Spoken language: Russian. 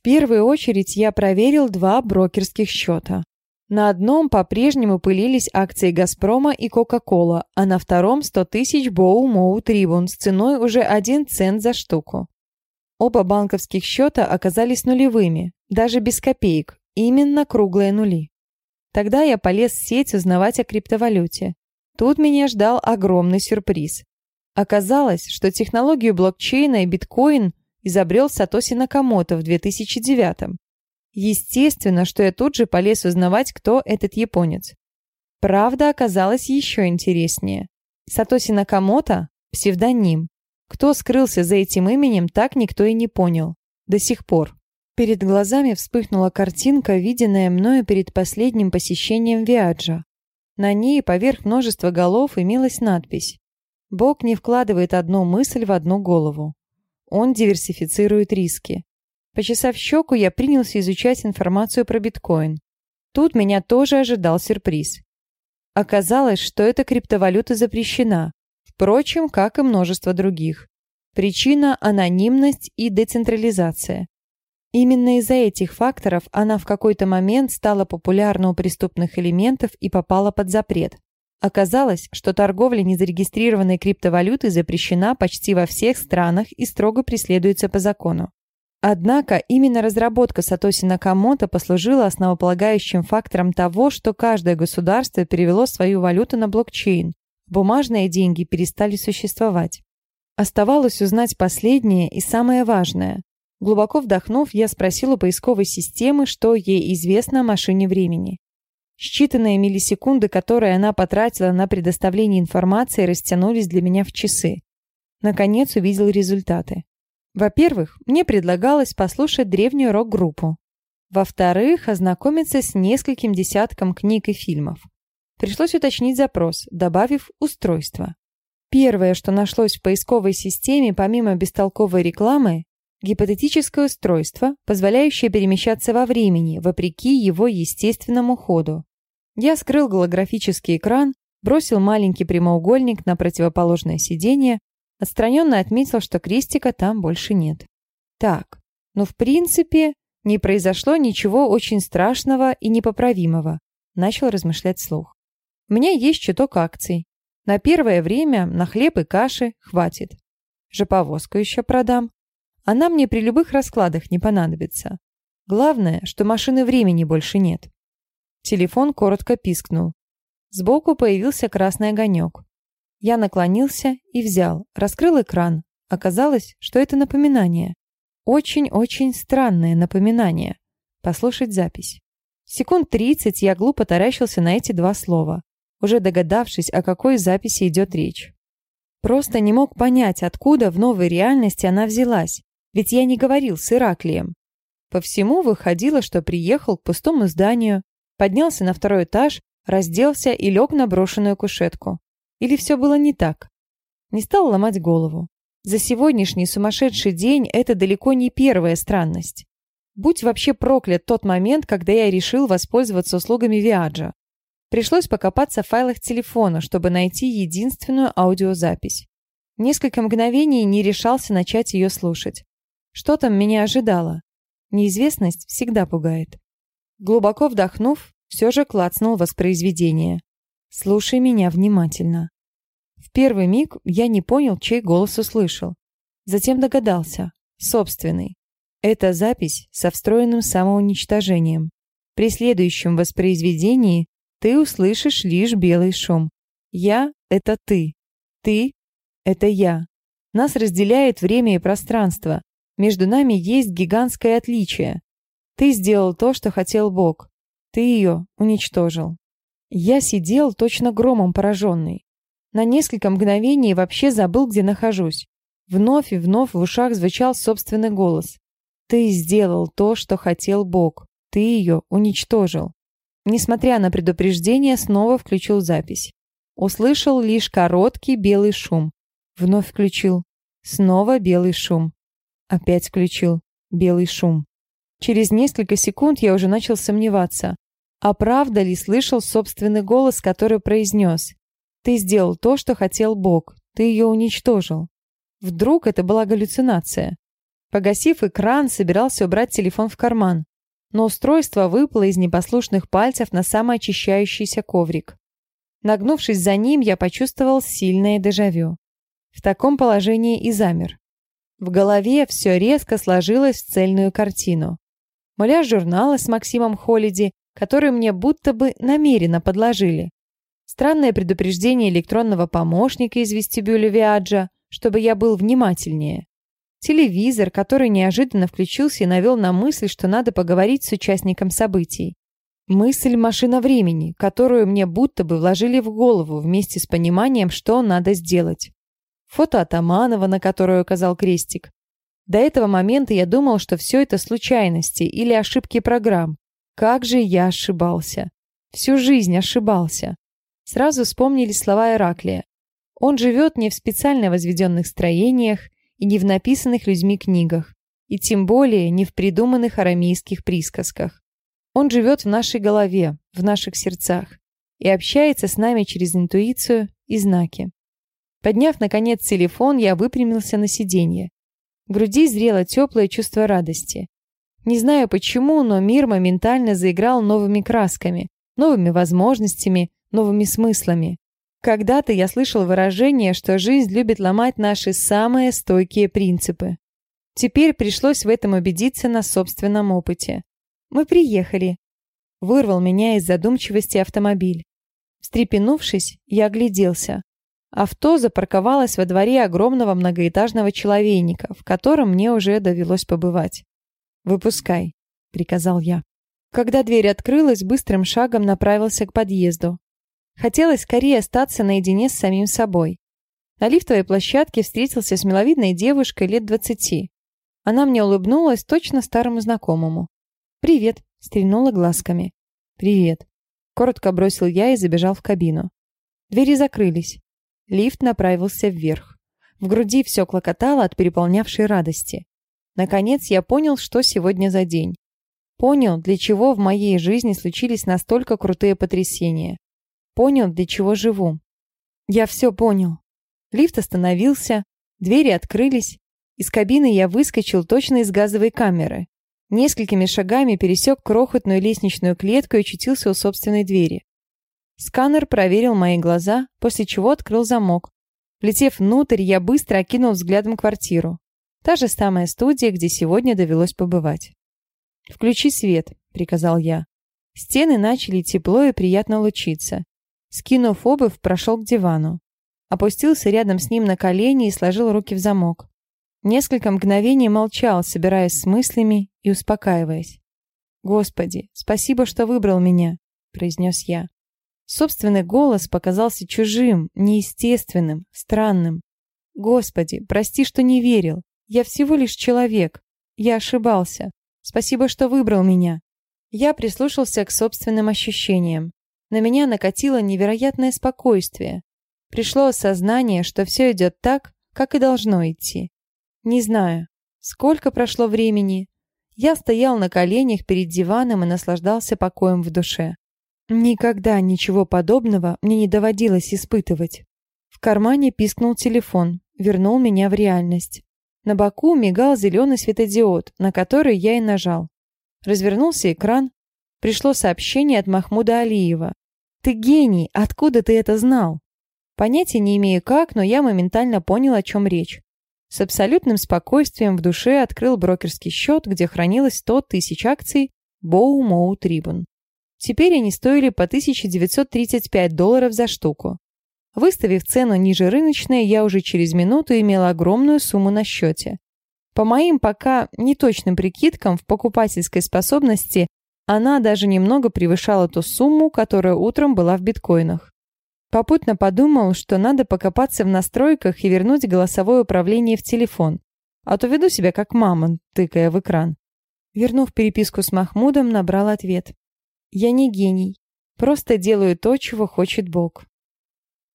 В первую очередь я проверил два брокерских счета. На одном по-прежнему пылились акции «Газпрома» и «Кока-кола», а на втором 100 тысяч Боу Моу Трибун с ценой уже 1 цент за штуку. Оба банковских счета оказались нулевыми, даже без копеек, именно круглые нули. Тогда я полез в сеть узнавать о криптовалюте. Тут меня ждал огромный сюрприз. Оказалось, что технологию блокчейна и биткоин изобрел Сатоси Накамото в 2009 Естественно, что я тут же полез узнавать, кто этот японец. Правда оказалась еще интереснее. Сатоси Накамото – псевдоним. Кто скрылся за этим именем, так никто и не понял. До сих пор. Перед глазами вспыхнула картинка, виденная мною перед последним посещением Виаджа. На ней поверх множества голов имелась надпись «Бог не вкладывает одну мысль в одну голову. Он диверсифицирует риски. Почесав щеку, я принялся изучать информацию про биткоин. Тут меня тоже ожидал сюрприз. Оказалось, что эта криптовалюта запрещена, впрочем, как и множество других. Причина – анонимность и децентрализация. Именно из-за этих факторов она в какой-то момент стала популярна у преступных элементов и попала под запрет. Оказалось, что торговля незарегистрированной криптовалютой запрещена почти во всех странах и строго преследуется по закону. Однако именно разработка Сатоси Накамото послужила основополагающим фактором того, что каждое государство перевело свою валюту на блокчейн. Бумажные деньги перестали существовать. Оставалось узнать последнее и самое важное. Глубоко вдохнув, я спросил у поисковой системы, что ей известно о машине времени. Считанные миллисекунды, которые она потратила на предоставление информации, растянулись для меня в часы. Наконец увидел результаты. Во-первых, мне предлагалось послушать древнюю рок-группу. Во-вторых, ознакомиться с нескольким десятком книг и фильмов. Пришлось уточнить запрос, добавив устройство. Первое, что нашлось в поисковой системе, помимо бестолковой рекламы, гипотетическое устройство, позволяющее перемещаться во времени, вопреки его естественному ходу. Я скрыл голографический экран, бросил маленький прямоугольник на противоположное сиденье, Отстраненно отметил, что крестика там больше нет. Так, ну в принципе, не произошло ничего очень страшного и непоправимого. Начал размышлять слух. У меня есть чуток акций. На первое время на хлеб и каши хватит. Жоповозку еще продам. Она мне при любых раскладах не понадобится. Главное, что машины времени больше нет. Телефон коротко пискнул. Сбоку появился красный огонек. Я наклонился и взял, раскрыл экран. Оказалось, что это напоминание. Очень-очень странное напоминание. Послушать запись. Секунд тридцать я глупо таращился на эти два слова, уже догадавшись, о какой записи идет речь. Просто не мог понять, откуда в новой реальности она взялась, ведь я не говорил с Ираклием. По всему выходило, что приехал к пустому зданию, поднялся на второй этаж, разделся и лег на брошенную кушетку. Или все было не так? Не стал ломать голову. За сегодняшний сумасшедший день это далеко не первая странность. Будь вообще проклят тот момент, когда я решил воспользоваться услугами Виаджа. Пришлось покопаться в файлах телефона, чтобы найти единственную аудиозапись. Несколько мгновений не решался начать ее слушать. Что там меня ожидало? Неизвестность всегда пугает. Глубоко вдохнув, все же клацнул воспроизведение. Слушай меня внимательно. В первый миг я не понял, чей голос услышал. Затем догадался. Собственный. Это запись со встроенным самоуничтожением. При следующем воспроизведении ты услышишь лишь белый шум. Я — это ты. Ты — это я. Нас разделяет время и пространство. Между нами есть гигантское отличие. Ты сделал то, что хотел Бог. Ты ее уничтожил. Я сидел точно громом пораженный. На несколько мгновений вообще забыл, где нахожусь. Вновь и вновь в ушах звучал собственный голос. «Ты сделал то, что хотел Бог. Ты ее уничтожил». Несмотря на предупреждение, снова включил запись. Услышал лишь короткий белый шум. Вновь включил. Снова белый шум. Опять включил. Белый шум. Через несколько секунд я уже начал сомневаться. А правда ли слышал собственный голос, который произнес «Ты сделал то, что хотел Бог, ты ее уничтожил». Вдруг это была галлюцинация? Погасив экран, собирался убрать телефон в карман, но устройство выпало из непослушных пальцев на самоочищающийся коврик. Нагнувшись за ним, я почувствовал сильное дежавю. В таком положении и замер. В голове все резко сложилось в цельную картину. Муляж журнала с Максимом Холиди, который мне будто бы намеренно подложили. Странное предупреждение электронного помощника из вестибюля Виаджа, чтобы я был внимательнее. Телевизор, который неожиданно включился и навел на мысль, что надо поговорить с участником событий. Мысль «машина времени», которую мне будто бы вложили в голову вместе с пониманием, что надо сделать. Фото Атаманова, на которое указал крестик. До этого момента я думал, что все это случайности или ошибки программ. Как же я ошибался. Всю жизнь ошибался. Сразу вспомнили слова Ираклия. Он живет не в специально возведенных строениях и не в написанных людьми книгах, и тем более не в придуманных арамейских присказках. Он живет в нашей голове, в наших сердцах и общается с нами через интуицию и знаки. Подняв, наконец, телефон, я выпрямился на сиденье. В груди зрело теплое чувство радости. Не знаю почему, но мир моментально заиграл новыми красками, новыми возможностями, новыми смыслами. Когда-то я слышал выражение, что жизнь любит ломать наши самые стойкие принципы. Теперь пришлось в этом убедиться на собственном опыте. «Мы приехали», — вырвал меня из задумчивости автомобиль. Встрепенувшись, я огляделся. Авто запарковалось во дворе огромного многоэтажного человейника, в котором мне уже довелось побывать. «Выпускай», — приказал я. Когда дверь открылась, быстрым шагом направился к подъезду. Хотелось скорее остаться наедине с самим собой. На лифтовой площадке встретился с миловидной девушкой лет двадцати. Она мне улыбнулась точно старому знакомому. «Привет», — стрельнула глазками. «Привет», — коротко бросил я и забежал в кабину. Двери закрылись. Лифт направился вверх. В груди все клокотало от переполнявшей радости. Наконец я понял, что сегодня за день. Понял, для чего в моей жизни случились настолько крутые потрясения. Понял, для чего живу. Я все понял. Лифт остановился, двери открылись. Из кабины я выскочил точно из газовой камеры. Несколькими шагами пересек крохотную лестничную клетку и очутился у собственной двери. Сканер проверил мои глаза, после чего открыл замок. Влетев внутрь, я быстро окинул взглядом квартиру. Та же самая студия, где сегодня довелось побывать. «Включи свет», — приказал я. Стены начали тепло и приятно лучиться. Скинув обувь, прошел к дивану. Опустился рядом с ним на колени и сложил руки в замок. Несколько мгновений молчал, собираясь с мыслями и успокаиваясь. «Господи, спасибо, что выбрал меня», — произнес я. Собственный голос показался чужим, неестественным, странным. Господи, прости, что не верил. Я всего лишь человек. Я ошибался. Спасибо, что выбрал меня. Я прислушался к собственным ощущениям. На меня накатило невероятное спокойствие. Пришло осознание, что все идет так, как и должно идти. Не знаю, сколько прошло времени. Я стоял на коленях перед диваном и наслаждался покоем в душе. Никогда ничего подобного мне не доводилось испытывать. В кармане пискнул телефон, вернул меня в реальность. На боку мигал зеленый светодиод, на который я и нажал. Развернулся экран. Пришло сообщение от Махмуда Алиева. «Ты гений! Откуда ты это знал?» Понятия не имею как, но я моментально понял, о чем речь. С абсолютным спокойствием в душе открыл брокерский счет, где хранилось 100 тысяч акций Боу Моу Трибун. Теперь они стоили по 1935 долларов за штуку. Выставив цену ниже рыночной, я уже через минуту имела огромную сумму на счете. По моим пока неточным прикидкам в покупательской способности она даже немного превышала ту сумму, которая утром была в биткоинах. Попутно подумал, что надо покопаться в настройках и вернуть голосовое управление в телефон, а то веду себя как мама, тыкая в экран. Вернув переписку с Махмудом, набрал ответ. Я не гений. Просто делаю то, чего хочет Бог.